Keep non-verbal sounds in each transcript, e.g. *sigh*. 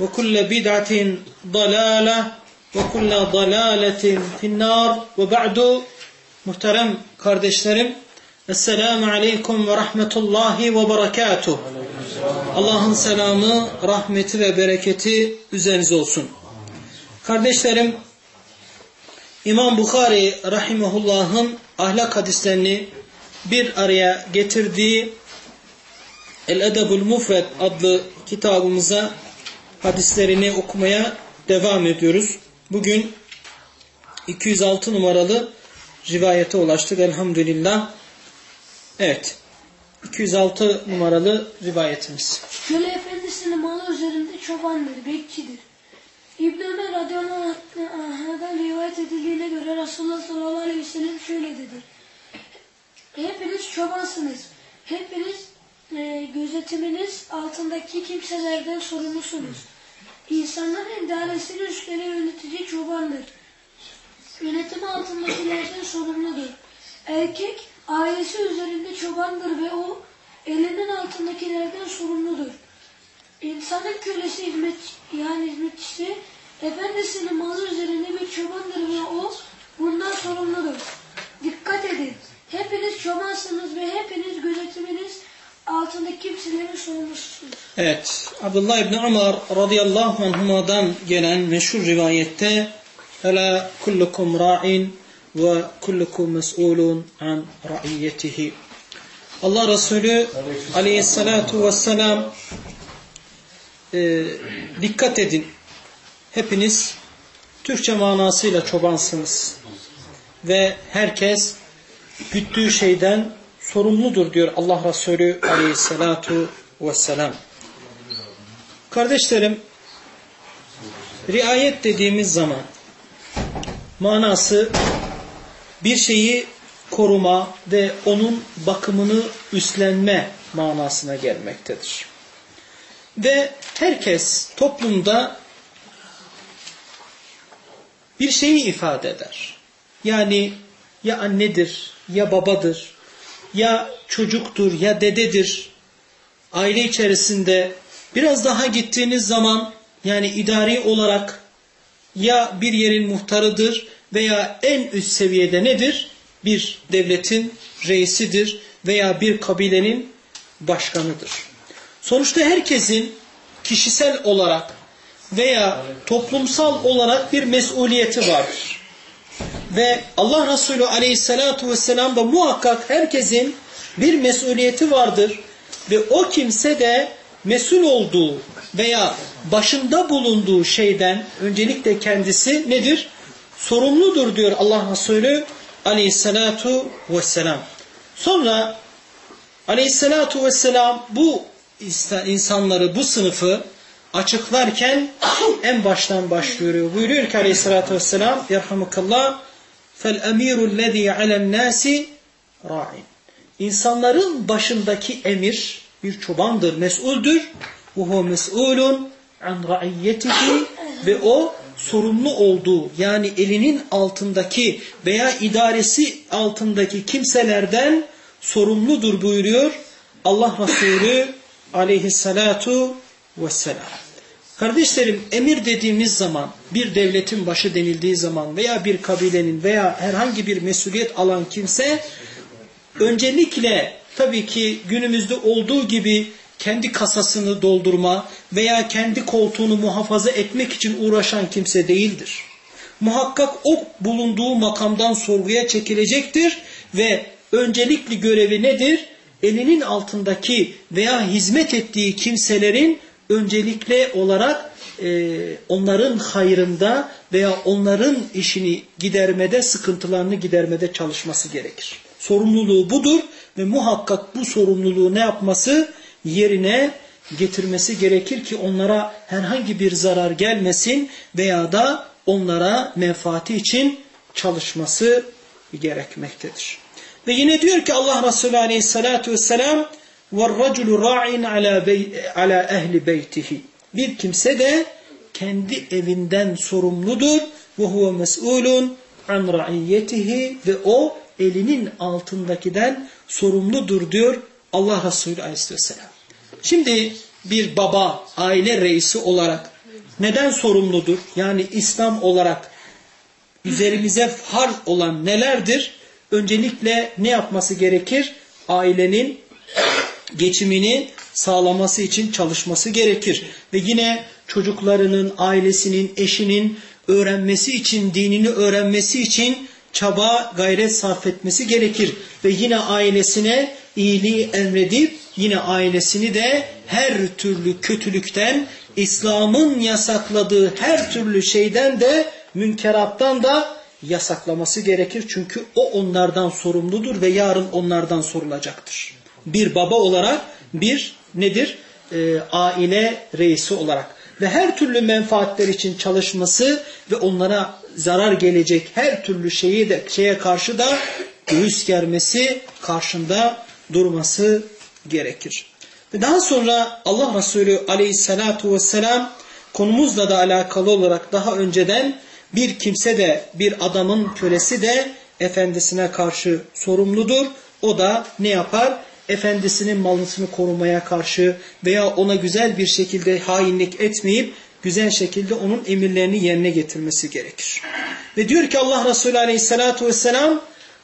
وكل بدعة ضلالة وكل ضلالة في النار وبعد muhterem kardeşlerim Esselamu Aleyküm ve Rahmetullahi ve Berekatuh Allah'ın selamı, rahmeti ve bereketi üzerinize olsun. Kardeşlerim İmam Bukhari Rahimahullah'ın ahlak hadislerini bir araya getirdiği El-Edebul Mufred adlı kitabımıza hadislerini okumaya devam ediyoruz. Bugün 206 numaralı rivayete ulaştık elhamdülillah. Evet. 206 numaralı rivayetimiz. Köle efendisinin malı üzerinde çobandır, bekçidir. İbn Ömer radıyallahu anh'dan rivayet edildiğine göre Resulullah sallallahu aleyhi ve sellem şöyle dedi. Hepiniz çobansınız. Hepiniz e, gözetiminiz altındaki kimselerden sorumlusunuz. İnsanların idaresini üstlenen yönetici çobandır. Yönetim altındakilerden sorumludur. Erkek ailesi üzerinde çobandır ve o elinin altındakilerden sorumludur. İnsanın kölesi hizmet, yani hizmetçisi efendisinin malı üzerinde bir çobandır ve o bundan sorumludur. Dikkat edin. Hepiniz çobansınız ve hepiniz gözetiminiz altındaki kimselerin sorumlususunuz. Evet. Abdullah İbni Amar radıyallahu anhuma'dan gelen meşhur rivayette Ela kullukum ra'in ve kullukum mes'ulun an ra'iyyetihi. Allah Resulü aleyhissalatu vesselam e, dikkat edin. Hepiniz Türkçe manasıyla çobansınız. Ve herkes güttüğü şeyden sorumludur diyor Allah Resulü aleyhissalatu vesselam. Kardeşlerim, riayet dediğimiz zaman manası bir şeyi koruma ve onun bakımını üstlenme manasına gelmektedir. Ve herkes toplumda bir şeyi ifade eder. Yani ya annedir, ya babadır, ya çocuktur, ya dededir. Aile içerisinde biraz daha gittiğiniz zaman yani idari olarak ya bir yerin muhtarıdır veya en üst seviyede nedir? Bir devletin reisidir veya bir kabilenin başkanıdır. Sonuçta herkesin kişisel olarak veya toplumsal olarak bir mesuliyeti vardır. Ve Allah Resulü aleyhissalatu vesselam da muhakkak herkesin bir mesuliyeti vardır. Ve o kimse de mesul olduğu veya başında bulunduğu şeyden öncelikle kendisi nedir? Sorumludur diyor Allah Resulü aleyhissalatu vesselam. Sonra aleyhissalatu vesselam bu insanları, bu sınıfı açıklarken *coughs* en baştan başlıyor. Buyuruyor ki aleyhissalatu vesselam Yerhamukallah فَالْاَم۪يرُ الَّذ۪ي عَلَى النَّاسِ رَاعٍ İnsanların başındaki emir bir çobandır, mesuldür. وَهُوَ مَسْئُولٌ عَنْ رَعِيَّتِهِ Ve o sorumlu olduğu yani elinin altındaki veya idaresi altındaki kimselerden sorumludur buyuruyor Allah Resulü aleyhissalatu vesselam. Kardeşlerim emir dediğimiz zaman bir devletin başı denildiği zaman veya bir kabilenin veya herhangi bir mesuliyet alan kimse öncelikle tabii ki günümüzde olduğu gibi kendi kasasını doldurma veya kendi koltuğunu muhafaza etmek için uğraşan kimse değildir. Muhakkak o bulunduğu makamdan sorguya çekilecektir ve öncelikli görevi nedir? Elinin altındaki veya hizmet ettiği kimselerin öncelikle olarak e, onların hayrında veya onların işini gidermede, sıkıntılarını gidermede çalışması gerekir. Sorumluluğu budur ve muhakkak bu sorumluluğu ne yapması? Yerine getirmesi gerekir ki onlara herhangi bir zarar gelmesin veya da onlara menfaati için çalışması gerekmektedir. Ve yine diyor ki Allah Resulü Aleyhisselatü Vesselam وَالرَّجُلُ رَاعٍ عَلَى اَهْلِ بَيْتِهِ Bir kimse de kendi evinden sorumludur. وَهُوَ مَسْئُولٌ عَنْ رَعِيَّتِهِ Ve o elinin altındakiden sorumludur diyor Allah Resulü Aleyhisselam. Şimdi bir baba, aile reisi olarak neden sorumludur? Yani İslam olarak üzerimize farz olan nelerdir? Öncelikle ne yapması gerekir? Ailenin geçimini sağlaması için çalışması gerekir. Ve yine çocuklarının, ailesinin, eşinin öğrenmesi için, dinini öğrenmesi için çaba, gayret sarf etmesi gerekir. Ve yine ailesine iyiliği emredip yine ailesini de her türlü kötülükten, İslam'ın yasakladığı her türlü şeyden de münkerattan da yasaklaması gerekir. Çünkü o onlardan sorumludur ve yarın onlardan sorulacaktır. Bir baba olarak bir nedir? E, aile reisi olarak ve her türlü menfaatler için çalışması ve onlara zarar gelecek her türlü şeyi de şeye karşı da göğüs germesi karşında durması gerekir. Ve daha sonra Allah Resulü aleyhissalatu vesselam konumuzla da alakalı olarak daha önceden bir kimse de bir adamın kölesi de efendisine karşı sorumludur. O da ne yapar? Efendisinin malını korumaya karşı veya ona güzel bir şekilde hainlik etmeyip güzel şekilde onun emirlerini yerine getirmesi gerekir. Ve diyor ki Allah Resulü aleyhissalatu vesselam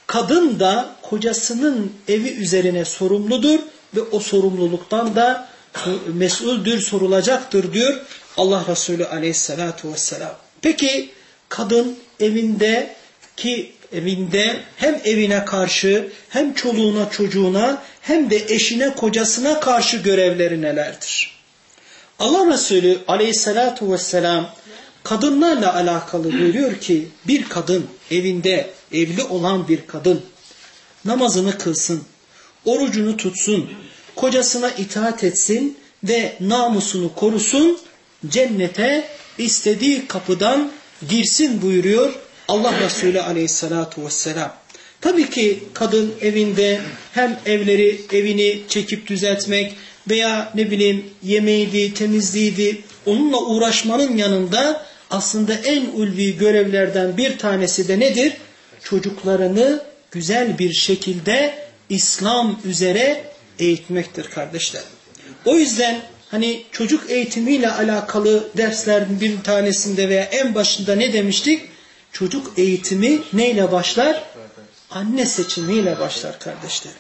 kadın da kocasının evi üzerine sorumludur ve o sorumluluktan da mesuldür, sorulacaktır diyor Allah Resulü aleyhissalatu vesselam. Peki kadın evinde ki evinde hem evine karşı hem çoluğuna çocuğuna hem de eşine kocasına karşı görevleri nelerdir? Allah Resulü aleyhissalatu vesselam kadınlarla alakalı buyuruyor ki bir kadın evinde evli olan bir kadın namazını kılsın, orucunu tutsun, kocasına itaat etsin ve namusunu korusun, cennete istediği kapıdan girsin buyuruyor Allah Resulü aleyhissalatu vesselam. Tabii ki kadın evinde hem evleri evini çekip düzeltmek veya ne bileyim yemeğiydi, temizliğiydi onunla uğraşmanın yanında aslında en ulvi görevlerden bir tanesi de nedir? Çocuklarını güzel bir şekilde İslam üzere eğitmektir kardeşler. O yüzden hani çocuk eğitimiyle alakalı derslerin bir tanesinde veya en başında ne demiştik? Çocuk eğitimi neyle başlar? Anne seçimiyle başlar kardeşler.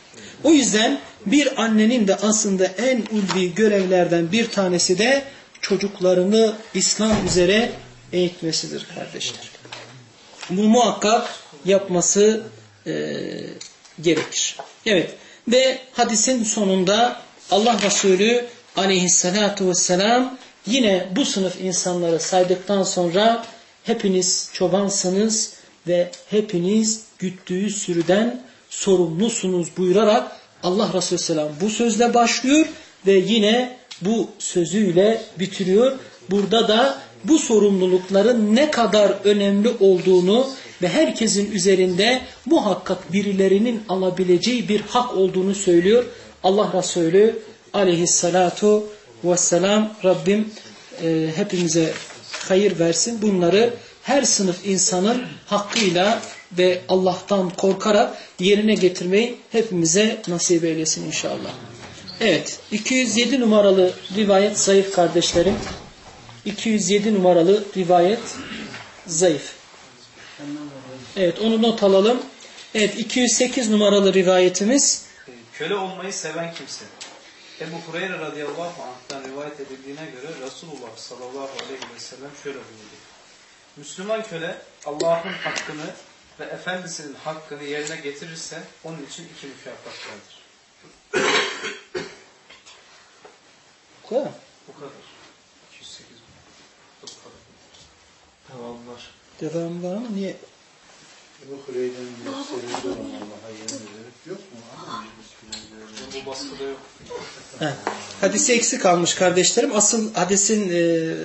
O yüzden bir annenin de aslında en ulvi görevlerden bir tanesi de çocuklarını İslam üzere eğitmesidir kardeşler. Bu muhakkak yapması e, gerekir. Evet ve hadisin sonunda Allah Resulü aleyhissalatu vesselam yine bu sınıf insanları saydıktan sonra hepiniz çobansınız ve hepiniz güttüğü sürüden sorumlusunuz buyurarak Allah Resulü Selam bu sözle başlıyor ve yine bu sözüyle bitiriyor. Burada da bu sorumlulukların ne kadar önemli olduğunu ve herkesin üzerinde muhakkak birilerinin alabileceği bir hak olduğunu söylüyor. Allah Resulü aleyhissalatu vesselam Rabbim e, hepimize hayır versin. Bunları her sınıf insanın hakkıyla ve Allah'tan korkarak yerine getirmeyi hepimize nasip eylesin inşallah. Evet 207 numaralı rivayet zayıf kardeşlerim. 207 numaralı rivayet zayıf. Evet onu not alalım. Evet 208 numaralı rivayetimiz Köle olmayı seven kimse. Ebu Hureyre radıyallahu anh'tan rivayet edildiğine göre Resulullah sallallahu aleyhi ve sellem şöyle buyurdu. Müslüman köle Allah'ın hakkını ve efendisinin hakkını yerine getirirse onun için iki mükafat vardır. bu kadar. Bu kadar. 208 bu kadar. Devam var. Devam var ama niye? Ebu Hureyre'nin mesleğinde olan Allah'a yemin ederek yok mu? Bu baskıda yok. Hadisi eksik kalmış kardeşlerim. Asıl hadisin e,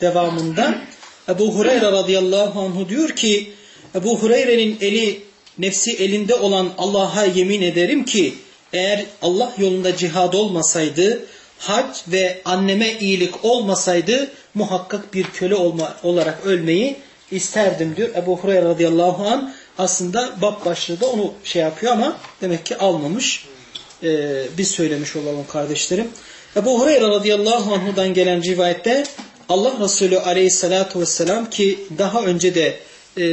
devamında Ebu Hureyre radıyallahu anhu diyor ki Ebu Hureyre'nin eli nefsi elinde olan Allah'a yemin ederim ki eğer Allah yolunda cihad olmasaydı hac ve anneme iyilik olmasaydı muhakkak bir köle olma, olarak ölmeyi isterdim diyor. Ebu Hureyre radıyallahu anh aslında bab başlığı da onu şey yapıyor ama demek ki almamış. Ee, biz söylemiş olalım kardeşlerim. Ebu Hureyre radıyallahu anhudan gelen rivayette Allah Resulü aleyhissalatu vesselam ki daha önce de e,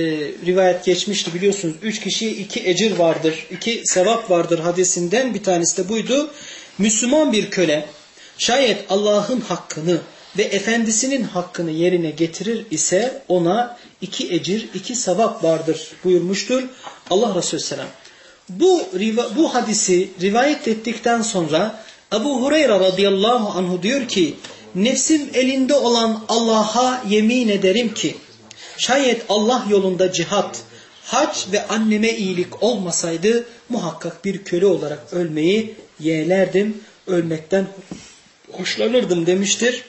rivayet geçmişti biliyorsunuz. Üç kişiye iki ecir vardır, iki sevap vardır hadisinden bir tanesi de buydu. Müslüman bir köle şayet Allah'ın hakkını ve efendisinin hakkını yerine getirir ise ona iki ecir, iki sevap vardır buyurmuştur Allah Resulü Selam. Bu, bu hadisi rivayet ettikten sonra Ebu Hureyre radıyallahu anhu diyor ki nefsim elinde olan Allah'a yemin ederim ki şayet Allah yolunda cihat, hac ve anneme iyilik olmasaydı muhakkak bir köle olarak ölmeyi yeğlerdim, ölmekten hoşlanırdım demiştir.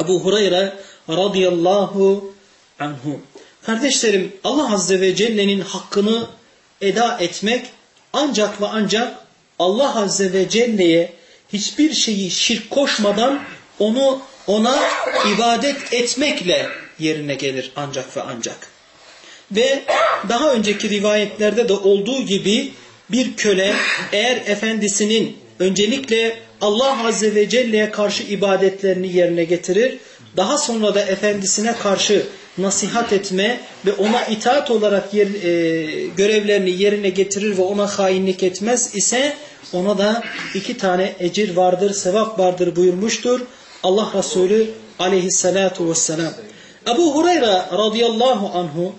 Ebu Hureyre radıyallahu anhu. Kardeşlerim Allah Azze ve Celle'nin hakkını eda etmek ancak ve ancak Allah Azze ve Celle'ye hiçbir şeyi şirk koşmadan onu ona ibadet etmekle yerine gelir ancak ve ancak. Ve daha önceki rivayetlerde de olduğu gibi bir köle eğer efendisinin öncelikle Allah Azze ve Celle'ye karşı ibadetlerini yerine getirir, daha sonra da efendisine karşı nasihat etme ve ona itaat olarak yer, e, görevlerini yerine getirir ve ona hainlik etmez ise ona da iki tane ecir vardır, sevap vardır buyurmuştur. Allah Resulü aleyhissalatu vesselam. Ebu Hureyre radıyallahu anhu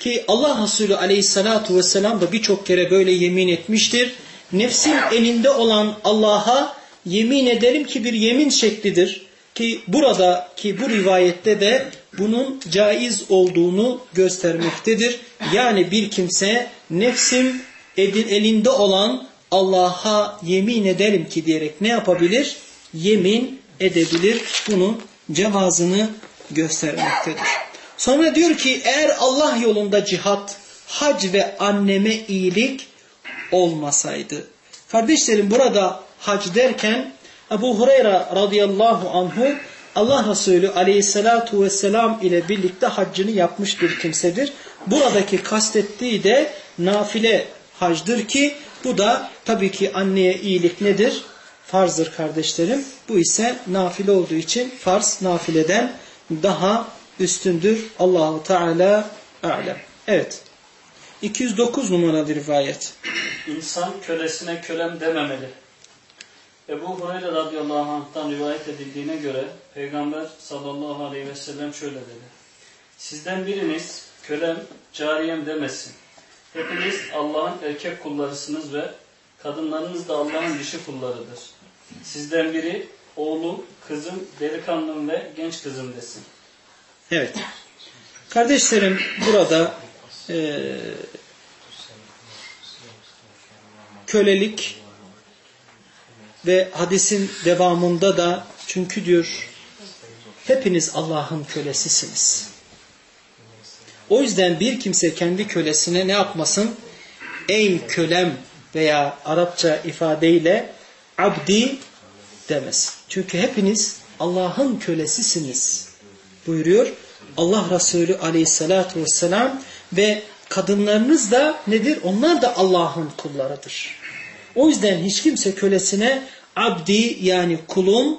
ki Allah Resulü aleyhissalatu vesselam da birçok kere böyle yemin etmiştir. Nefsim elinde olan Allah'a yemin ederim ki bir yemin şeklidir. Ki burada ki bu rivayette de bunun caiz olduğunu göstermektedir. Yani bir kimse nefsim elinde olan Allah'a yemin ederim ki diyerek ne yapabilir? Yemin edebilir. Bunun cevazını göstermektedir. Sonra diyor ki eğer Allah yolunda cihat, hac ve anneme iyilik olmasaydı. Kardeşlerim burada hac derken Ebu Hureyre radıyallahu anhu Allah Resulü aleyhissalatu vesselam ile birlikte haccını yapmış bir kimsedir. Buradaki kastettiği de nafile hacdır ki bu da tabii ki anneye iyilik nedir? Farzdır kardeşlerim. Bu ise nafile olduğu için farz nafileden daha üstündür. Allahu Teala alem. Evet. 209 numaralı rivayet. İnsan kölesine kölem dememeli. Ebu Hureyre radıyallahu anh'tan rivayet edildiğine göre Peygamber sallallahu aleyhi ve sellem şöyle dedi. Sizden biriniz kölem, cariyem demesin. Hepiniz Allah'ın erkek kullarısınız ve kadınlarınız da Allah'ın dişi kullarıdır. Sizden biri oğlum, kızım, delikanlım ve genç kızım desin. Evet. Kardeşlerim burada e, kölelik ve hadisin devamında da çünkü diyor hepiniz Allah'ın kölesisiniz. O yüzden bir kimse kendi kölesine ne yapmasın? Ey kölem veya Arapça ifadeyle abdi demesin. Çünkü hepiniz Allah'ın kölesisiniz. buyuruyor Allah Resulü aleyhissalatu vesselam ve kadınlarınız da nedir? Onlar da Allah'ın kullarıdır. O yüzden hiç kimse kölesine abdi yani kulum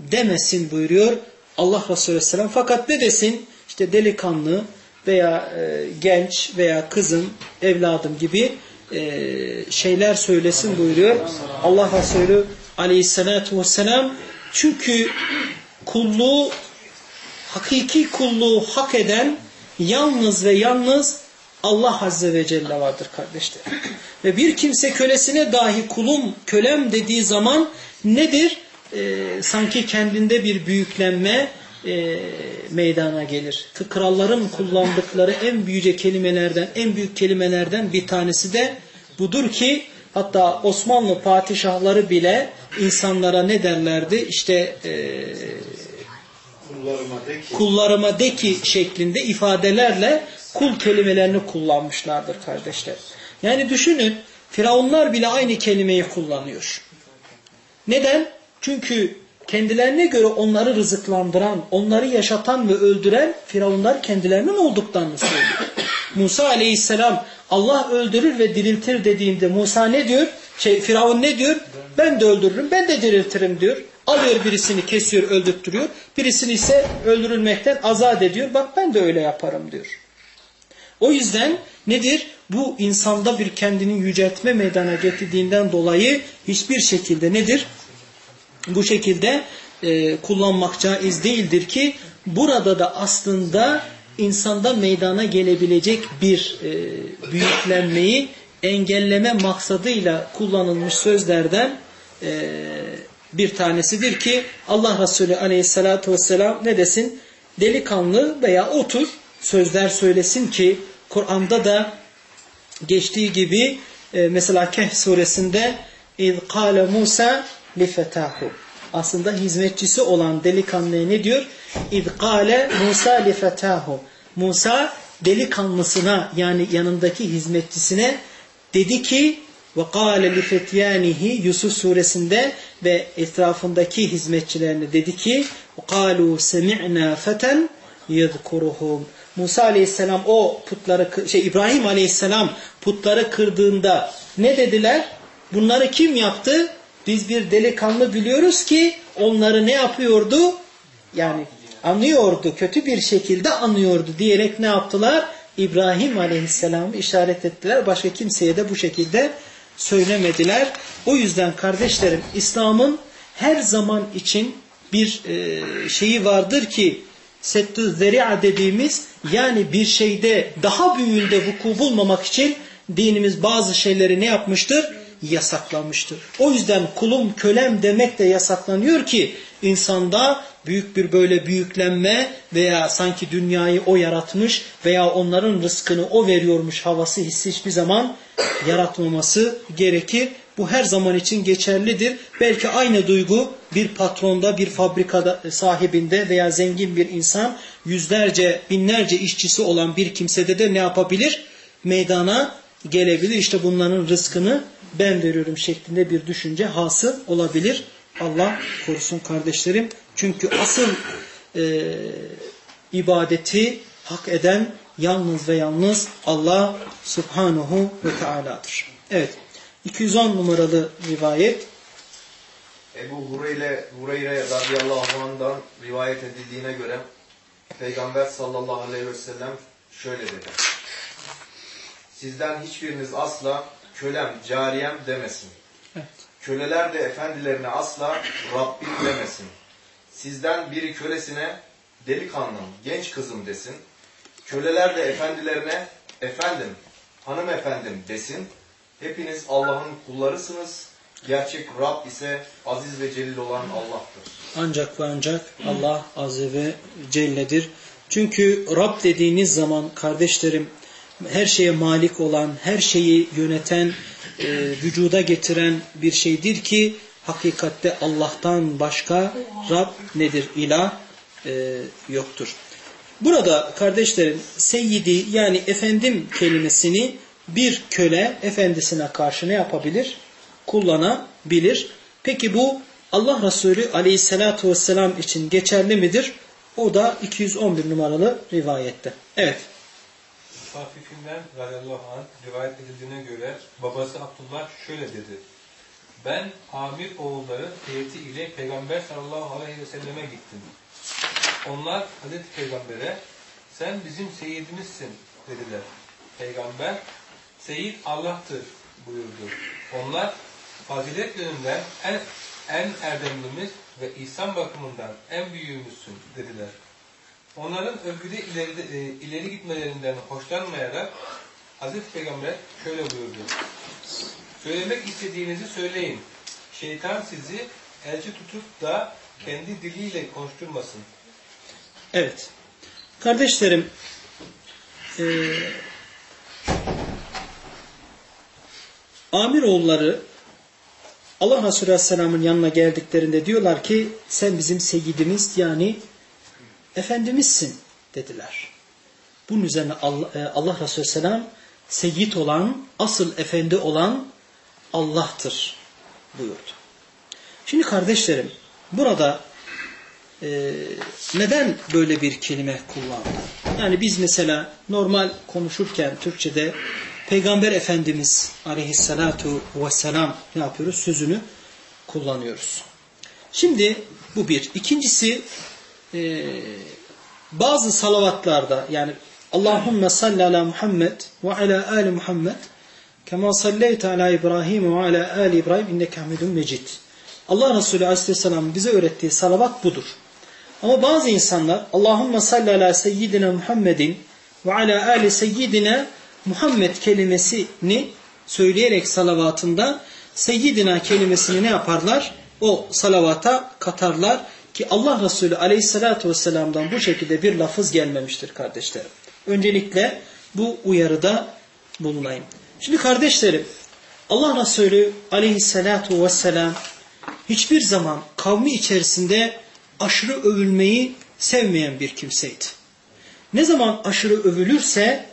demesin buyuruyor Allah Resulü Aleyhisselam. Fakat ne desin? İşte delikanlı veya e, genç veya kızım, evladım gibi e, şeyler söylesin buyuruyor Allah Resulü Aleyhisselatü Vesselam. Çünkü kulluğu, hakiki kulluğu hak eden yalnız ve yalnız Allah Azze ve Celle vardır kardeşler. Ve bir kimse kölesine dahi kulum, kölem dediği zaman nedir? Ee, sanki kendinde bir büyüklenme e, meydana gelir. Kralların kullandıkları en büyüce kelimelerden, en büyük kelimelerden bir tanesi de budur ki hatta Osmanlı padişahları bile insanlara ne derlerdi? İşte e, Kullarıma de ki kullarıma de ki şeklinde ifadelerle kul kelimelerini kullanmışlardır kardeşler. Yani düşünün Firavunlar bile aynı kelimeyi kullanıyor. Neden? Çünkü kendilerine göre onları rızıklandıran, onları yaşatan ve öldüren Firavunlar kendilerinin olduklarını söylüyor. *coughs* Musa aleyhisselam Allah öldürür ve diriltir dediğinde Musa ne diyor? Şey, Firavun ne diyor? Ben de öldürürüm, ben de diriltirim diyor. Alıyor birisini kesiyor, öldürtürüyor. Birisini ise öldürülmekten azat ediyor. Bak ben de öyle yaparım diyor. O yüzden nedir? Bu insanda bir kendini yüceltme meydana getirdiğinden dolayı hiçbir şekilde nedir? Bu şekilde e, kullanmak caiz değildir ki burada da aslında insanda meydana gelebilecek bir e, büyüklenmeyi engelleme maksadıyla kullanılmış sözlerden e, bir tanesidir ki Allah Resulü aleyhissalatu vesselam ne desin? Delikanlı veya otur sözler söylesin ki Kur'an'da da geçtiği gibi e, mesela Kehf suresinde اِذْ قَالَ Musa lifetahu. Aslında hizmetçisi olan delikanlıya ne diyor? İzkale Musa lifetahu. Musa delikanlısına yani yanındaki hizmetçisine dedi ki ve kâle li fetyânihi Yusuf suresinde ve etrafındaki hizmetçilerine dedi ki kâlu semi'nâ feten yedkuruhum. Musa aleyhisselam o putları şey İbrahim aleyhisselam putları kırdığında ne dediler? Bunları kim yaptı? Biz bir delikanlı biliyoruz ki onları ne yapıyordu? Yani anıyordu, kötü bir şekilde anıyordu diyerek ne yaptılar? İbrahim aleyhisselamı işaret ettiler. Başka kimseye de bu şekilde söylemediler. O yüzden kardeşlerim İslam'ın her zaman için bir e, şeyi vardır ki settü zeri'a dediğimiz yani bir şeyde daha büyüğünde vuku bulmamak için dinimiz bazı şeyleri ne yapmıştır? Yasaklamıştır. O yüzden kulum kölem demek de yasaklanıyor ki insanda büyük bir böyle büyüklenme veya sanki dünyayı o yaratmış veya onların rızkını o veriyormuş havası hissi hiçbir zaman yaratmaması gerekir. Bu her zaman için geçerlidir. Belki aynı duygu bir patronda, bir fabrikada sahibinde veya zengin bir insan yüzlerce, binlerce işçisi olan bir kimsede de ne yapabilir? Meydana gelebilir. İşte bunların rızkını ben veriyorum şeklinde bir düşünce hasıl olabilir. Allah korusun kardeşlerim. Çünkü asıl e, ibadeti hak eden yalnız ve yalnız Allah subhanahu ve teala'dır. Evet. 210 numaralı rivayet. Ebu Hureyre, Hureyre radıyallahu anh'dan rivayet edildiğine göre Peygamber sallallahu aleyhi ve sellem şöyle dedi. Sizden hiçbiriniz asla kölem, cariyem demesin. Evet. Köleler de efendilerine asla Rabbim demesin. Sizden biri kölesine delikanlım, genç kızım desin. Köleler de efendilerine efendim, hanımefendim desin. Hepiniz Allah'ın kullarısınız. Gerçek Rab ise aziz ve celil olan Allah'tır. Ancak ve ancak Allah Azze ve Celle'dir. Çünkü Rab dediğiniz zaman kardeşlerim her şeye malik olan, her şeyi yöneten, e, vücuda getiren bir şeydir ki hakikatte Allah'tan başka Rab nedir? İlah e, yoktur. Burada kardeşlerim seyyidi yani efendim kelimesini bir köle efendisine karşı ne yapabilir? Kullanabilir. Peki bu Allah Resulü aleyhissalatu vesselam için geçerli midir? O da 211 numaralı rivayette. Evet. Hafifinden radıyallahu anh rivayet edildiğine göre babası Abdullah şöyle dedi. Ben Amir oğulları heyeti ile Peygamber sallallahu aleyhi ve selleme gittim. Onlar Hazreti Peygamber'e sen bizim seyidimizsin dediler. Peygamber Seyit Allah'tır buyurdu. Onlar fazilet yönünden en, en erdemlimiz ve ihsan bakımından en büyüğümüzsün dediler. Onların övgüde ileri, e, ileri gitmelerinden hoşlanmayarak Hazreti Peygamber şöyle buyurdu. Söylemek istediğinizi söyleyin. Şeytan sizi elçi tutup da kendi diliyle konuşturmasın. Evet. Kardeşlerim, e, Amiroğulları Allah Resulü Aleyhisselam'ın yanına geldiklerinde diyorlar ki sen bizim seyyidimiz yani Efendimizsin dediler. Bunun üzerine Allah, e, Allah Resulü Aleyhisselam seyyid olan, asıl efendi olan Allah'tır buyurdu. Şimdi kardeşlerim burada e, neden böyle bir kelime kullandı? Yani biz mesela normal konuşurken Türkçe'de Peygamber Efendimiz aleyhissalatu vesselam ne yapıyoruz? Sözünü kullanıyoruz. Şimdi bu bir. İkincisi e, bazı salavatlarda yani Allahümme salli ala Muhammed ve ala ali Muhammed kema salleyte ala İbrahim ve ala ali İbrahim inneke hamidun mecid. Allah Resulü aleyhisselam bize öğrettiği salavat budur. Ama bazı insanlar Allahümme salli ala seyyidina Muhammedin ve ala ali seyyidina Muhammed kelimesini söyleyerek salavatında seyyidina kelimesini ne yaparlar? O salavata katarlar ki Allah Resulü aleyhissalatü vesselam'dan bu şekilde bir lafız gelmemiştir kardeşlerim. Öncelikle bu uyarıda bulunayım. Şimdi kardeşlerim Allah Resulü aleyhissalatu vesselam hiçbir zaman kavmi içerisinde aşırı övülmeyi sevmeyen bir kimseydi. Ne zaman aşırı övülürse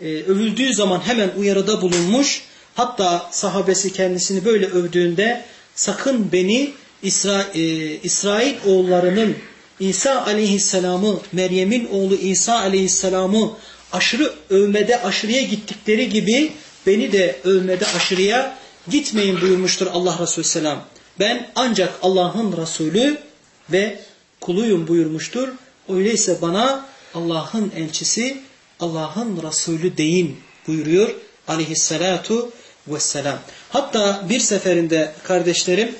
e, övüldüğü zaman hemen uyarıda bulunmuş hatta sahabesi kendisini böyle övdüğünde sakın beni İsra, e, İsrail oğullarının İsa aleyhisselamı Meryem'in oğlu İsa aleyhisselamı aşırı övmede aşırıya gittikleri gibi beni de övmede aşırıya gitmeyin buyurmuştur Allah Resulü selam. Ben ancak Allah'ın Resulü ve kuluyum buyurmuştur. Öyleyse bana Allah'ın elçisi, Allah'ın Resulü deyin buyuruyor aleyhissalatu vesselam. Hatta bir seferinde kardeşlerim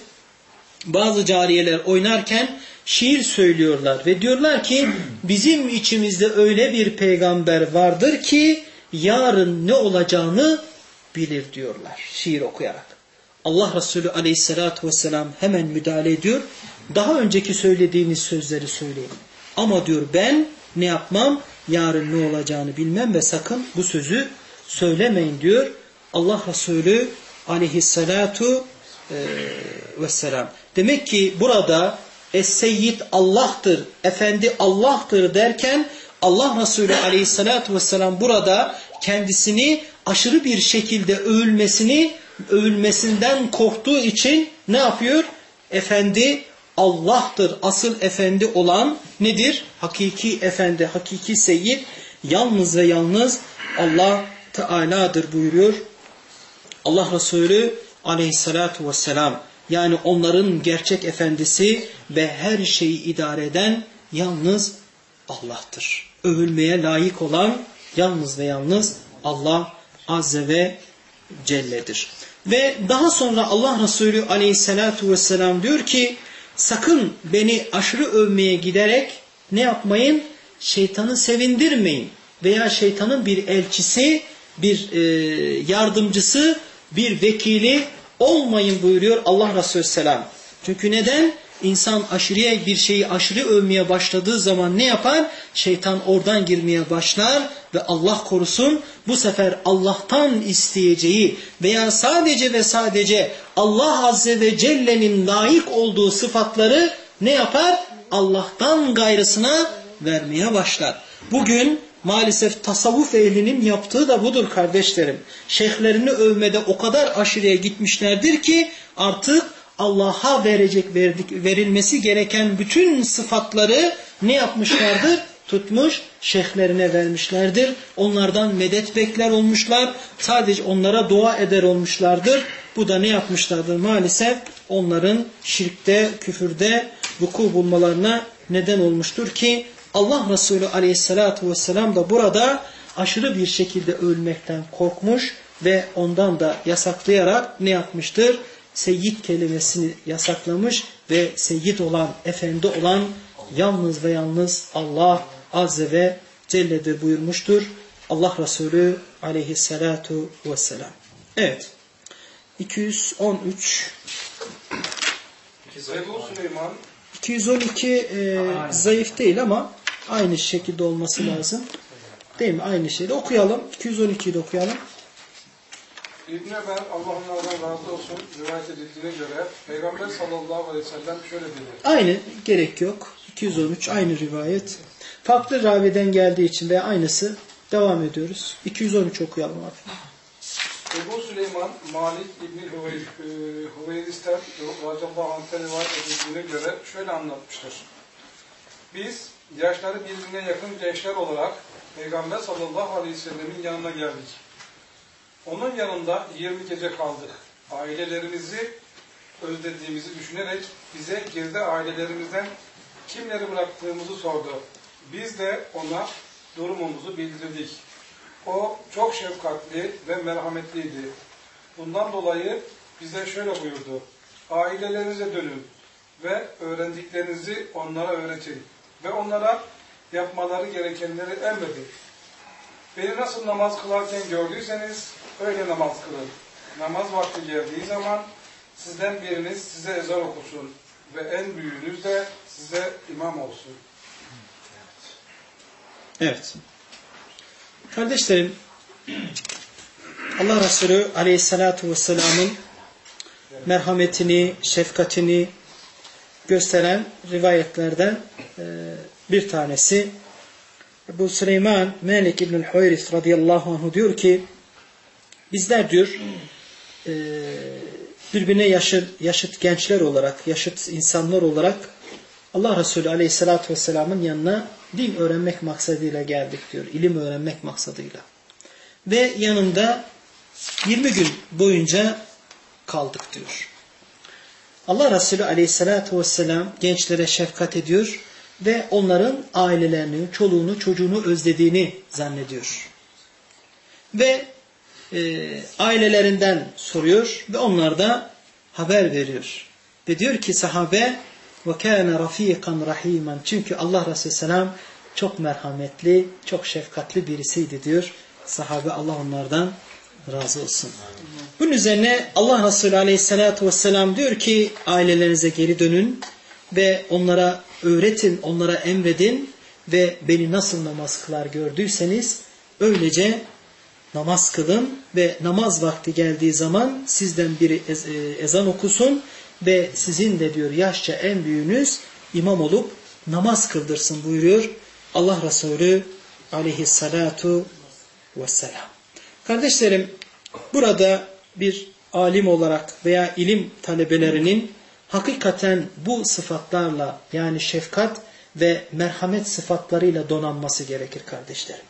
bazı cariyeler oynarken şiir söylüyorlar ve diyorlar ki bizim içimizde öyle bir peygamber vardır ki yarın ne olacağını bilir diyorlar şiir okuyarak. Allah Resulü aleyhissalatü vesselam hemen müdahale ediyor. Daha önceki söylediğiniz sözleri söyleyin. Ama diyor ben ne yapmam? Yarın ne olacağını bilmem ve sakın bu sözü söylemeyin diyor. Allah Resulü aleyhissalatu e, vesselam. Demek ki burada Es-Seyyid Allah'tır, Efendi Allah'tır derken Allah Resulü aleyhissalatu vesselam burada kendisini aşırı bir şekilde övülmesini, övülmesinden korktuğu için ne yapıyor? Efendi Allah'tır. Asıl efendi olan nedir? Hakiki efendi, hakiki seyyid yalnız ve yalnız Allah Teala'dır buyuruyor. Allah Resulü aleyhissalatu vesselam yani onların gerçek efendisi ve her şeyi idare eden yalnız Allah'tır. Övülmeye layık olan yalnız ve yalnız Allah Azze ve Celle'dir. Ve daha sonra Allah Resulü aleyhissalatu vesselam diyor ki sakın beni aşırı övmeye giderek ne yapmayın? Şeytanı sevindirmeyin. Veya şeytanın bir elçisi, bir e, yardımcısı, bir vekili olmayın buyuruyor Allah Resulü Selam. Çünkü neden? İnsan aşırıya bir şeyi aşırı övmeye başladığı zaman ne yapar? Şeytan oradan girmeye başlar ve Allah korusun bu sefer Allah'tan isteyeceği veya sadece ve sadece Allah Azze ve Celle'nin layık olduğu sıfatları ne yapar? Allah'tan gayrısına vermeye başlar. Bugün maalesef tasavvuf ehlinin yaptığı da budur kardeşlerim. Şeyhlerini övmede o kadar aşırıya gitmişlerdir ki artık Allah'a verecek verdik, verilmesi gereken bütün sıfatları ne yapmışlardır? Tutmuş şeyhlerine vermişlerdir. Onlardan medet bekler olmuşlar. Sadece onlara dua eder olmuşlardır. Bu da ne yapmışlardır? Maalesef onların şirkte, küfürde vuku bulmalarına neden olmuştur ki Allah Resulü aleyhissalatu vesselam da burada aşırı bir şekilde ölmekten korkmuş ve ondan da yasaklayarak ne yapmıştır? Seyyid kelimesini yasaklamış ve seyyid olan, efendi olan yalnız ve yalnız Allah Azze ve Celle'de buyurmuştur. Allah Resulü aleyhissalatu vesselam. Evet. 213 Ebu Süleyman 212 e, zayıf değil ama aynı şekilde olması lazım. Değil mi? Aynı şeyde. Okuyalım. 212'yi de okuyalım. İbn Ömer Allah onlardan razı olsun rivayet edildiğine göre Peygamber sallallahu aleyhi ve sellem şöyle dedi. Aynı. Gerek yok. 213 aynı rivayet. Farklı raviden geldiği için veya aynısı devam ediyoruz. 213 okuyalım abi. Ebu Süleyman Malik İbni Hüveyris'ten radıyallahu anh'ten rivayet edildiğine göre şöyle anlatmıştır. Biz yaşları birbirine yakın gençler olarak Peygamber sallallahu aleyhi ve sellemin yanına geldik. Onun yanında 20 gece kaldık. Ailelerimizi özlediğimizi düşünerek bize geride ailelerimizden kimleri bıraktığımızı sordu. Biz de ona durumumuzu bildirdik. O çok şefkatli ve merhametliydi. Bundan dolayı bize şöyle buyurdu. Ailelerinize dönün ve öğrendiklerinizi onlara öğretin. Ve onlara yapmaları gerekenleri emredin. Beni nasıl namaz kılarken gördüyseniz öyle namaz kılın. Namaz vakti geldiği zaman sizden biriniz size ezan okusun ve en büyüğünüz de size imam olsun. Evet. Kardeşlerim, Allah Resulü Aleyhisselatü Vesselam'ın merhametini, şefkatini gösteren rivayetlerden e, bir tanesi. Bu Süleyman Melik İbnül Huyris radıyallahu anh diyor ki bizler diyor e, birbirine yaşıt, yaşıt gençler olarak, yaşıt insanlar olarak Allah Resulü Aleyhisselatü Vesselam'ın yanına din öğrenmek maksadıyla geldik diyor. İlim öğrenmek maksadıyla. Ve yanında 20 gün boyunca kaldık diyor. Allah Resulü Aleyhisselatü Vesselam gençlere şefkat ediyor ve onların ailelerini, çoluğunu, çocuğunu özlediğini zannediyor. Ve e, ailelerinden soruyor ve onlar da haber veriyor. Ve diyor ki sahabe وَكَانَ رَف۪يقًا رَح۪يمًا Çünkü Allah Resulü Selam çok merhametli, çok şefkatli birisiydi diyor. Sahabe Allah onlardan razı olsun. Bunun üzerine Allah Resulü Aleyhisselatü Vesselam diyor ki ailelerinize geri dönün ve onlara öğretin, onlara emredin ve beni nasıl namaz kılar gördüyseniz öylece namaz kılın ve namaz vakti geldiği zaman sizden biri ez ezan okusun ve sizin de diyor yaşça en büyüğünüz imam olup namaz kıldırsın buyuruyor Allah Resulü aleyhissalatu vesselam. Kardeşlerim burada bir alim olarak veya ilim talebelerinin hakikaten bu sıfatlarla yani şefkat ve merhamet sıfatlarıyla donanması gerekir kardeşlerim.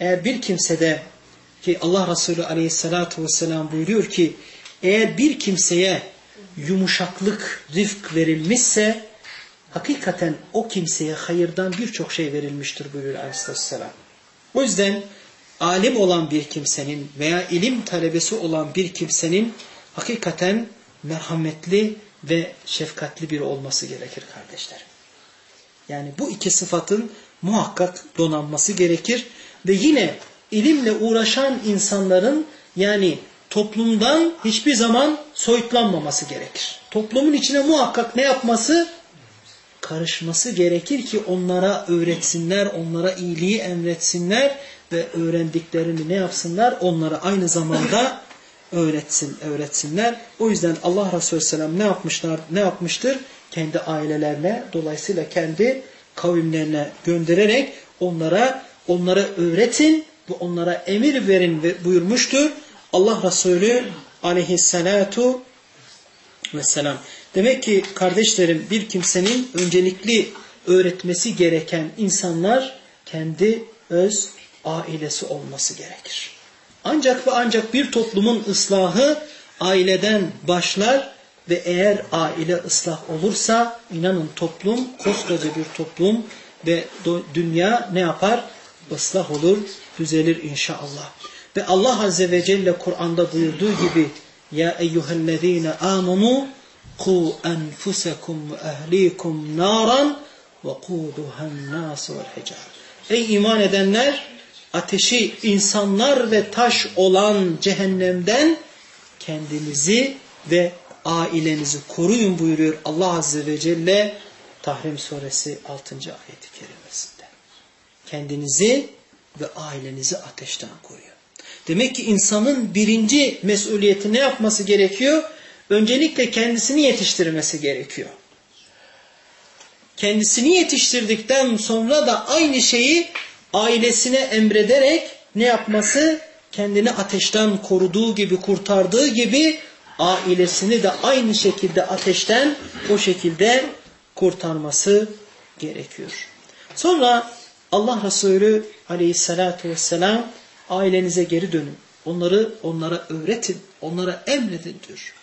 Eğer bir kimsede ki Allah Resulü aleyhissalatu vesselam buyuruyor ki eğer bir kimseye yumuşaklık, rifk verilmişse hakikaten o kimseye hayırdan birçok şey verilmiştir buyuruyor aleyhisselam. O yüzden alim olan bir kimsenin veya ilim talebesi olan bir kimsenin hakikaten merhametli ve şefkatli biri olması gerekir kardeşlerim. Yani bu iki sıfatın muhakkak donanması gerekir ve yine ilimle uğraşan insanların yani toplumdan hiçbir zaman soyutlanmaması gerekir. Toplumun içine muhakkak ne yapması? Karışması gerekir ki onlara öğretsinler, onlara iyiliği emretsinler ve öğrendiklerini ne yapsınlar? Onlara aynı zamanda öğretsin, öğretsinler. O yüzden Allah Resulü Selam ne yapmışlar? Ne yapmıştır? Kendi ailelerine, dolayısıyla kendi kavimlerine göndererek onlara onlara öğretin ve onlara emir verin ve buyurmuştur. Allah Resulü aleyhissalatu vesselam. Demek ki kardeşlerim bir kimsenin öncelikli öğretmesi gereken insanlar kendi öz ailesi olması gerekir. Ancak ve ancak bir toplumun ıslahı aileden başlar ve eğer aile ıslah olursa inanın toplum koskoca bir toplum ve dünya ne yapar? Islah olur, düzelir inşallah. Ve Allah Azze ve Celle Kur'an'da buyurduğu gibi Ya eyyühellezine amanu ehlikum naran ve kuduhan nasu vel hicar. Ey iman edenler ateşi insanlar ve taş olan cehennemden kendinizi ve ailenizi koruyun buyuruyor Allah Azze ve Celle Tahrim Suresi 6. ayeti kerimesinde. Kendinizi ve ailenizi ateşten koruyun. Demek ki insanın birinci mesuliyeti ne yapması gerekiyor? Öncelikle kendisini yetiştirmesi gerekiyor. Kendisini yetiştirdikten sonra da aynı şeyi ailesine emrederek ne yapması? Kendini ateşten koruduğu gibi, kurtardığı gibi ailesini de aynı şekilde ateşten o şekilde kurtarması gerekiyor. Sonra Allah Resulü aleyhissalatu vesselam ailenize geri dönün. Onları onlara öğretin, onlara emredin diyor.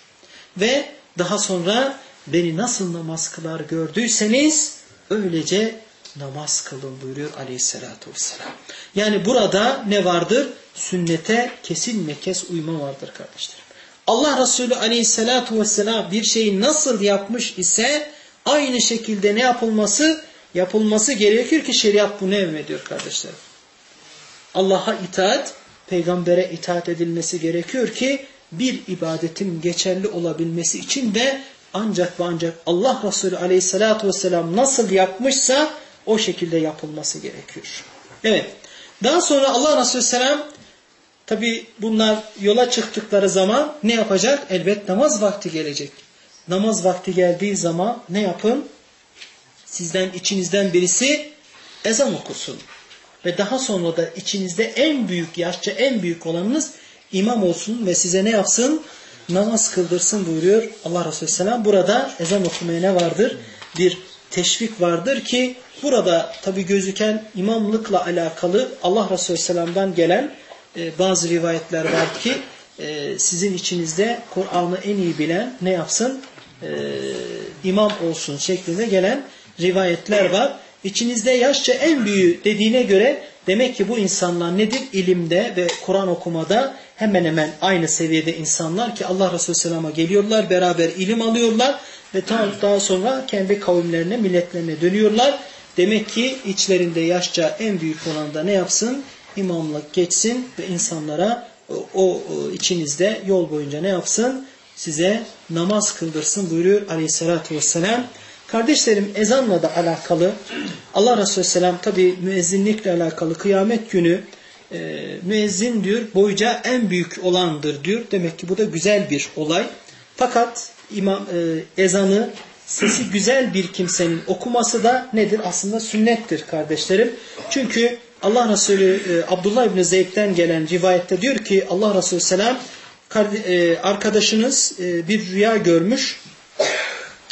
Ve daha sonra beni nasıl namaz kılar gördüyseniz öylece namaz kılın buyuruyor aleyhissalatu vesselam. Yani burada ne vardır? Sünnete kesin ve kes uyma vardır kardeşlerim. Allah Resulü aleyhissalatu vesselam bir şeyi nasıl yapmış ise aynı şekilde ne yapılması? Yapılması gerekir ki şeriat bunu emrediyor kardeşlerim. Allah'a itaat, peygambere itaat edilmesi gerekiyor ki bir ibadetin geçerli olabilmesi için de ancak ve ancak Allah Resulü aleyhissalatu vesselam nasıl yapmışsa o şekilde yapılması gerekiyor. Evet. Daha sonra Allah Resulü selam tabi bunlar yola çıktıkları zaman ne yapacak? Elbet namaz vakti gelecek. Namaz vakti geldiği zaman ne yapın? Sizden içinizden birisi ezan okusun. Ve daha sonra da içinizde en büyük, yaşça en büyük olanınız imam olsun ve size ne yapsın? Namaz kıldırsın buyuruyor Allah Resulü Selam. Burada ezan okumaya ne vardır? Bir teşvik vardır ki burada tabi gözüken imamlıkla alakalı Allah Resulü Selam'dan gelen e, bazı rivayetler var ki e, sizin içinizde Kur'an'ı en iyi bilen ne yapsın? E, imam olsun şeklinde gelen rivayetler var. İçinizde yaşça en büyüğü dediğine göre demek ki bu insanlar nedir? İlimde ve Kur'an okumada hemen hemen aynı seviyede insanlar ki Allah Resulü Selam'a geliyorlar, beraber ilim alıyorlar ve daha sonra kendi kavimlerine, milletlerine dönüyorlar. Demek ki içlerinde yaşça en büyük olan da ne yapsın? İmamlık geçsin ve insanlara o, o içinizde yol boyunca ne yapsın? Size namaz kıldırsın buyuruyor aleyhissalatü vesselam. Kardeşlerim ezanla da alakalı Allah Resulü Selam tabi müezzinlikle alakalı kıyamet günü e, müezzin diyor boyca en büyük olandır diyor. Demek ki bu da güzel bir olay. Fakat imam e, ezanı sesi güzel bir kimsenin okuması da nedir? Aslında sünnettir kardeşlerim. Çünkü Allah Resulü e, Abdullah İbni Zeyd'den gelen rivayette diyor ki Allah Resulü Selam e, arkadaşınız e, bir rüya görmüş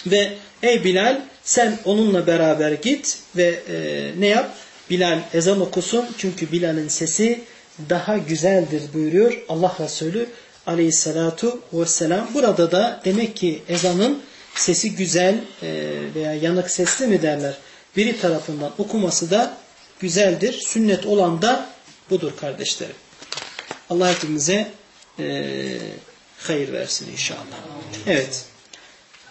ve ey Bilal sen onunla beraber git ve e, ne yap? Bilal ezan okusun çünkü Bilal'in sesi daha güzeldir buyuruyor Allah Resulü aleyhissalatu vesselam. Burada da demek ki ezanın sesi güzel e, veya yanık sesli mi derler biri tarafından okuması da güzeldir. Sünnet olan da budur kardeşlerim. Allah hepimize e, hayır versin inşallah. Evet.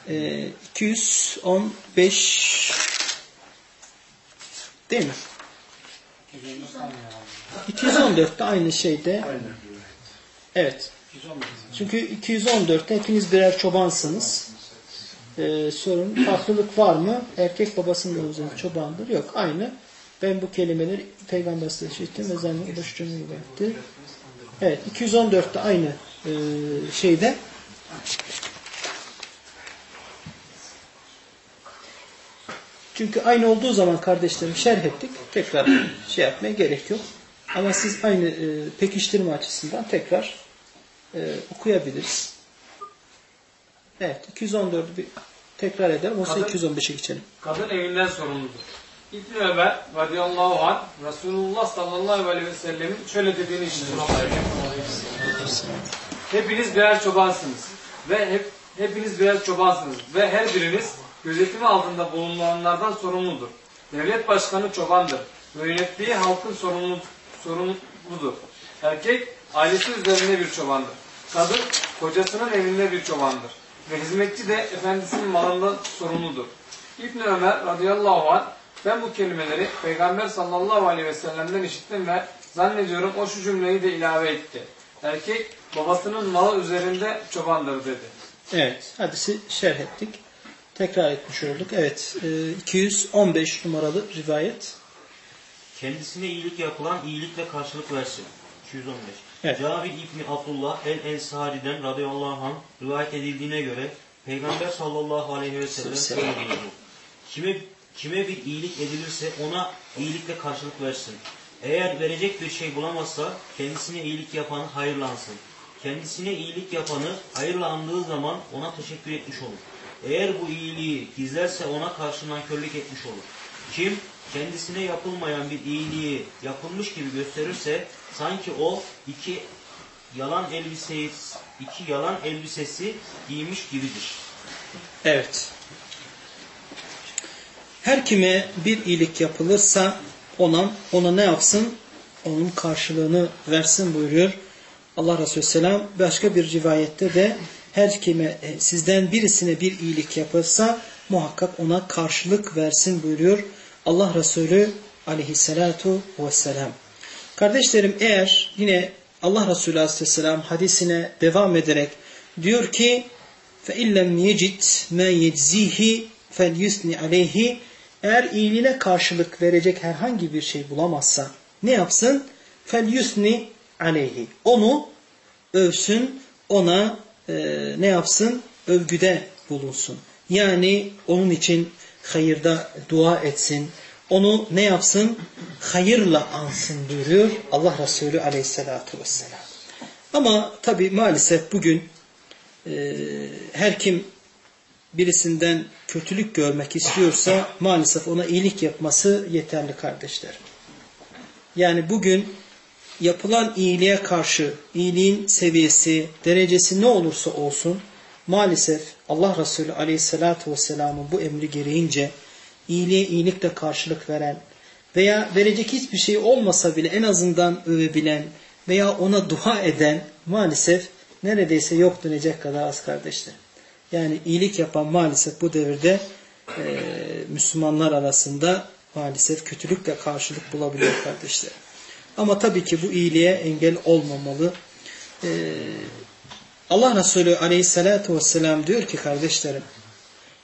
E, 215 değil mi? 214'te aynı şeyde. Evet. Çünkü 214'te hepiniz birer çobansınız. Ee, sorun farklılık var mı? Erkek babasının üzerinde çobandır. Yok aynı. Ben bu kelimeleri Peygamber işittim ve zannı ulaştığını etti. Evet 214'te aynı e, şeyde. Çünkü aynı olduğu zaman kardeşlerim şerh ettik. Tekrar şey yapmaya gerek yok. Ama siz aynı e, pekiştirme açısından tekrar e, okuyabiliriz. Evet 214'ü bir Tekrar edelim. Olsa Kadın- 215'e geçelim. kadın evinden sorumludur. İbn Ömer radıyallahu anh Resulullah sallallahu aleyhi ve sellemin şöyle dediğini işitiyor. Hepiniz birer çobansınız ve hep hepiniz birer çobansınız ve her biriniz gözetimi altında bulunanlardan sorumludur. Devlet başkanı çobandır ve yönettiği halkın sorumlu, sorumludur. Erkek ailesi üzerinde bir çobandır. Kadın kocasının evinde bir çobandır. Ve hizmetçi de efendisinin malından sorumludur. İbn Ömer radıyallahu anh ben bu kelimeleri Peygamber sallallahu aleyhi ve sellem'den işittim ve zannediyorum o şu cümleyi de ilave etti. Erkek babasının malı üzerinde çobandır dedi. Evet. Hadisi şerh ettik. Tekrar etmiş olduk. Evet. e, 215 numaralı rivayet. Kendisine iyilik yapılan iyilikle karşılık versin. 215. Evet. Cabir İbni Abdullah el-Ensari'den radıyallahu anh rivayet edildiğine göre Peygamber sallallahu aleyhi ve sellem şöyle buyurdu. Kime, kime bir iyilik edilirse ona iyilikle karşılık versin. Eğer verecek bir şey bulamazsa kendisine iyilik yapan hayırlansın. Kendisine iyilik yapanı hayırlandığı zaman ona teşekkür etmiş olur. Eğer bu iyiliği gizlerse ona karşı nankörlük etmiş olur. Kim kendisine yapılmayan bir iyiliği yapılmış gibi gösterirse sanki o iki yalan elbiseyi iki yalan elbisesi giymiş gibidir. Evet. Her kime bir iyilik yapılırsa ona ona ne yapsın? Onun karşılığını versin buyuruyor. Allah Resulü Selam başka bir rivayette de her kime e, sizden birisine bir iyilik yapılsa muhakkak ona karşılık versin buyuruyor. Allah Resulü aleyhissalatu vesselam. Kardeşlerim eğer yine Allah Resulü aleyhisselam hadisine devam ederek diyor ki فَاِنْ لَمْ يَجِدْ مَا يَجْزِيهِ فَلْيُسْنِ عَلَيْهِ Eğer iyiliğine karşılık verecek herhangi bir şey bulamazsa ne yapsın? فَلْيُسْنِ عَلَيْهِ Onu övsün, ona e, ne yapsın? Övgüde bulunsun. Yani onun için hayırda dua etsin. Onu ne yapsın? Hayırla ansın buyuruyor Allah Resulü aleyhissalatu vesselam. Ama tabi maalesef bugün e, her kim birisinden kötülük görmek istiyorsa maalesef ona iyilik yapması yeterli kardeşler. Yani bugün yapılan iyiliğe karşı iyiliğin seviyesi, derecesi ne olursa olsun maalesef Allah Resulü aleyhissalatu vesselamın bu emri gereğince iyiliğe iyilikle karşılık veren veya verecek hiçbir şey olmasa bile en azından övebilen veya ona dua eden maalesef neredeyse yok denecek kadar az kardeşler. Yani iyilik yapan maalesef bu devirde Müslümanlar arasında maalesef kötülükle karşılık bulabiliyor kardeşler. Ama tabii ki bu iyiliğe engel olmamalı. E, Allah Resulü aleyhissalatu vesselam diyor ki kardeşlerim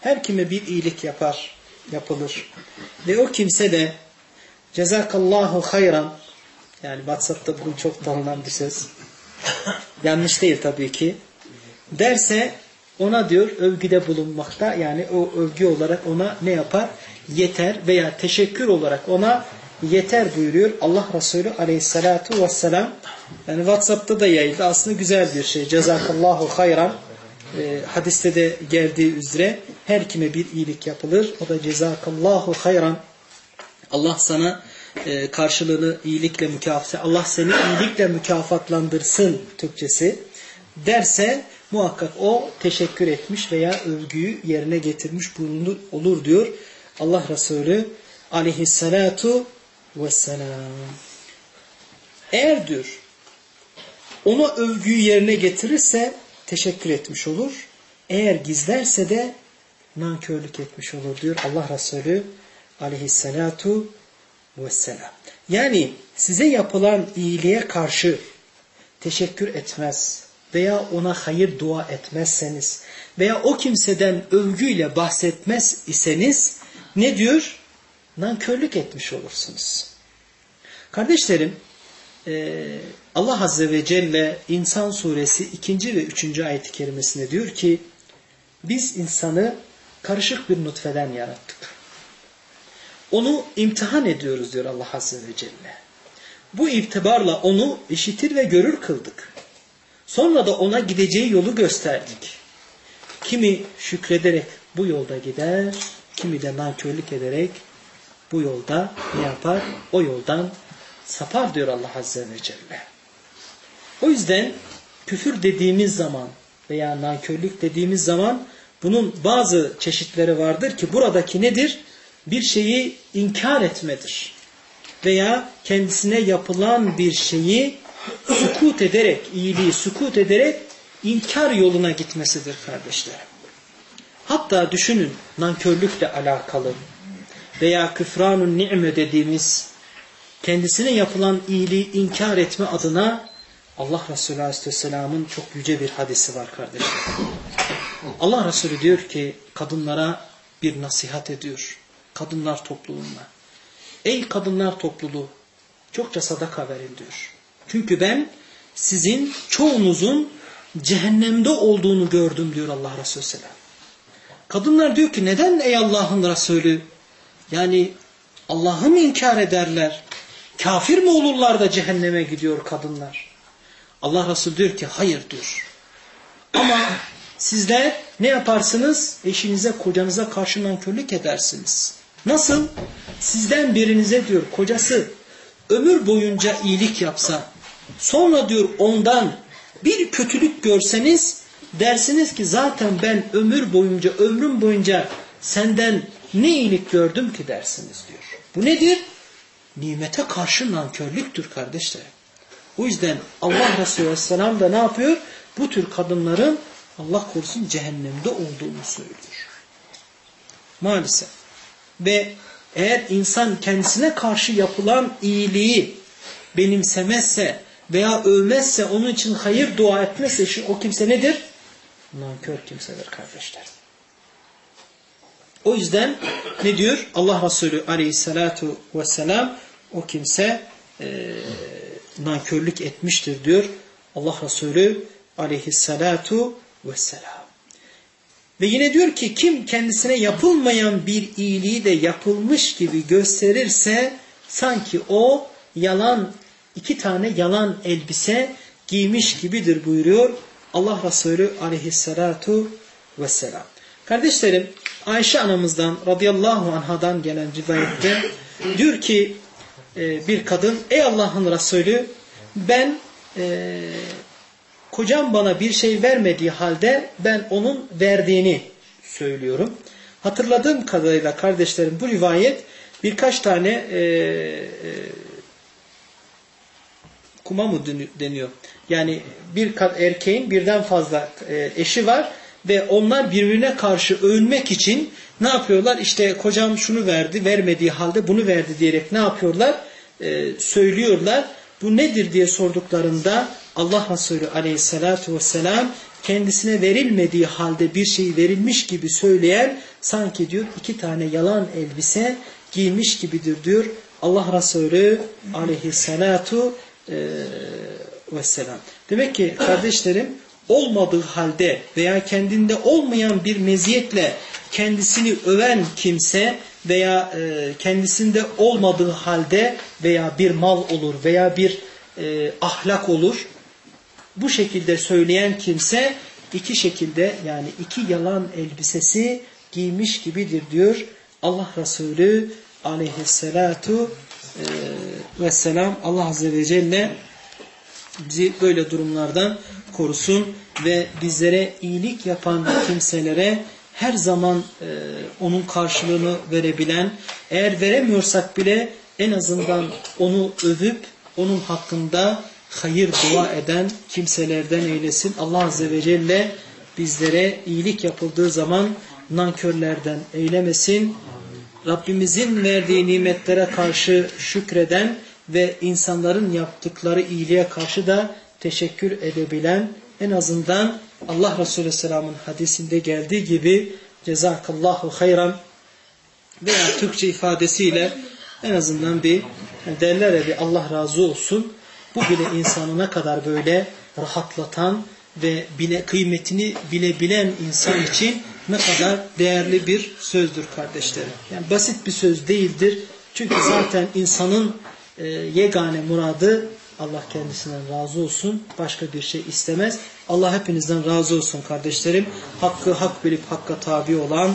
her kime bir iyilik yapar, yapılır. Ve o kimse de cezakallahu hayran yani Whatsapp'ta bugün çok tanınan bir söz. *laughs* Yanlış değil tabii ki. Derse ona diyor övgüde bulunmakta yani o övgü olarak ona ne yapar? Yeter veya teşekkür olarak ona yeter buyuruyor Allah Resulü aleyhissalatu vesselam. Yani Whatsapp'ta da yayıldı. Aslında güzel bir şey. Cezakallahu hayran. E, hadiste de geldiği üzere her kime bir iyilik yapılır. O da cezakallahu hayran. Allah sana e, karşılığını iyilikle mükafat Allah seni iyilikle mükafatlandırsın Türkçesi derse muhakkak o teşekkür etmiş veya övgüyü yerine getirmiş bulunur olur diyor Allah Resulü aleyhissalatu vesselam. Eğer diyor ona övgüyü yerine getirirse teşekkür etmiş olur. Eğer gizlerse de nankörlük etmiş olur diyor Allah Resulü aleyhissalatu vesselam. Yani size yapılan iyiliğe karşı teşekkür etmez veya ona hayır dua etmezseniz veya o kimseden övgüyle bahsetmez iseniz ne diyor? Nankörlük etmiş olursunuz. Kardeşlerim Allah Azze ve Celle İnsan Suresi 2. ve 3. ayet-i kerimesinde diyor ki biz insanı karışık bir nutfeden yarattık. Onu imtihan ediyoruz diyor Allah Azze ve Celle. Bu itibarla onu işitir ve görür kıldık. Sonra da ona gideceği yolu gösterdik. Kimi şükrederek bu yolda gider, kimi de nankörlük ederek bu yolda ne yapar? O yoldan sapar diyor Allah Azze ve Celle. O yüzden küfür dediğimiz zaman veya nankörlük dediğimiz zaman bunun bazı çeşitleri vardır ki buradaki nedir? Bir şeyi inkar etmedir. Veya kendisine yapılan bir şeyi sukut ederek, iyiliği sukut ederek inkar yoluna gitmesidir kardeşlerim. Hatta düşünün nankörlükle alakalı veya küfranun ni'me dediğimiz kendisine yapılan iyiliği inkar etme adına Allah Resulü Aleyhisselam'ın çok yüce bir hadisi var kardeşim. Allah Resulü diyor ki kadınlara bir nasihat ediyor. Kadınlar topluluğuna. Ey kadınlar topluluğu çokça sadaka verin diyor. Çünkü ben sizin çoğunuzun cehennemde olduğunu gördüm diyor Allah Resulü Selam. Kadınlar diyor ki neden ey Allah'ın Resulü? Yani Allah'ı mı inkar ederler? Kafir mi olurlar da cehenneme gidiyor kadınlar? Allah Resulü diyor ki hayır diyor. Ama sizler ne yaparsınız? Eşinize, kocanıza karşı nankörlük edersiniz. Nasıl? Sizden birinize diyor kocası ömür boyunca iyilik yapsa sonra diyor ondan bir kötülük görseniz dersiniz ki zaten ben ömür boyunca ömrüm boyunca senden ne iyilik gördüm ki dersiniz diyor. Bu nedir? Nimete karşı nankörlüktür kardeşler. O yüzden Allah Resulü Aleyhisselam da ne yapıyor? Bu tür kadınların Allah korusun cehennemde olduğunu söylüyor. Maalesef. Ve eğer insan kendisine karşı yapılan iyiliği benimsemezse veya övmezse, onun için hayır dua etmezse o kimse nedir? Nankör kimsedir kardeşler. O yüzden ne diyor? Allah Resulü aleyhissalatu vesselam o kimse e, nankörlük etmiştir diyor. Allah Resulü aleyhissalatu vesselam. Ve yine diyor ki kim kendisine yapılmayan bir iyiliği de yapılmış gibi gösterirse sanki o yalan iki tane yalan elbise giymiş gibidir buyuruyor Allah Resulü aleyhissalatu vesselam. Kardeşlerim Ayşe anamızdan radıyallahu anhadan gelen rivayette diyor ki e, bir kadın ey Allah'ın Resulü ben e, kocam bana bir şey vermediği halde ben onun verdiğini söylüyorum. Hatırladığım kadarıyla kardeşlerim bu rivayet birkaç tane e, e, kuma mı deniyor? Yani bir erkeğin birden fazla e, eşi var ve onlar birbirine karşı övünmek için ne yapıyorlar? İşte kocam şunu verdi, vermediği halde bunu verdi diyerek ne yapıyorlar? Ee, söylüyorlar. Bu nedir diye sorduklarında Allah Resulü aleyhissalatu vesselam kendisine verilmediği halde bir şey verilmiş gibi söyleyen sanki diyor iki tane yalan elbise giymiş gibidir diyor Allah Resulü aleyhissalatu e, vesselam. Demek ki kardeşlerim olmadığı halde veya kendinde olmayan bir meziyetle kendisini öven kimse veya e, kendisinde olmadığı halde veya bir mal olur veya bir e, ahlak olur. Bu şekilde söyleyen kimse iki şekilde yani iki yalan elbisesi giymiş gibidir diyor Allah Resulü aleyhissalatu e, vesselam Allah Azze ve Celle bizi böyle durumlardan korusun ve bizlere iyilik yapan kimselere her zaman e, onun karşılığını verebilen, eğer veremiyorsak bile en azından onu övüp onun hakkında hayır dua eden kimselerden eylesin. Allah Azze ve Celle bizlere iyilik yapıldığı zaman nankörlerden eylemesin. Rabbimizin verdiği nimetlere karşı şükreden ve insanların yaptıkları iyiliğe karşı da teşekkür edebilen en azından Allah Resulü Selam'ın hadisinde geldiği gibi cezakallahu hayran veya Türkçe ifadesiyle en azından bir derler ya bir Allah razı olsun bu bile insanı ne kadar böyle rahatlatan ve bile, kıymetini bilebilen insan için ne kadar değerli bir sözdür kardeşlerim. Yani basit bir söz değildir. Çünkü zaten insanın e, yegane muradı Allah kendisinden razı olsun. Başka bir şey istemez. Allah hepinizden razı olsun kardeşlerim. Hakkı hak bilip hakka tabi olan,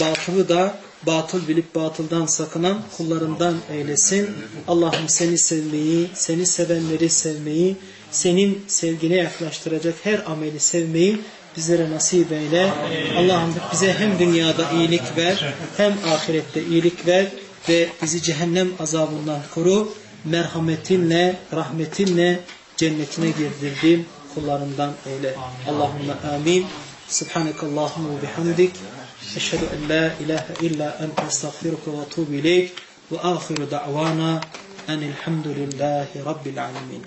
batılı da batıl bilip batıldan sakınan kullarından eylesin. Allah'ım seni sevmeyi, seni sevenleri sevmeyi, senin sevgine yaklaştıracak her ameli sevmeyi bizlere nasip eyle. Allah'ım bize hem dünyada iyilik ver, hem ahirette iyilik ver ve bizi cehennem azabından koru. Merhametinle, rahmetinle cennetine girdirdiğin kullarından eyle. Allahümme amin. Subhanakallahumma ve bihamdik. Eşhedü en la ilahe illa ente estağfiruke ve etûbü ileyk. Ve ahiru da'vana enilhamdülillahi rabbil alemin.